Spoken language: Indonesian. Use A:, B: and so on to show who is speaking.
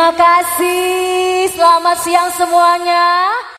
A: Terima kasih. Selamat siang semuanya.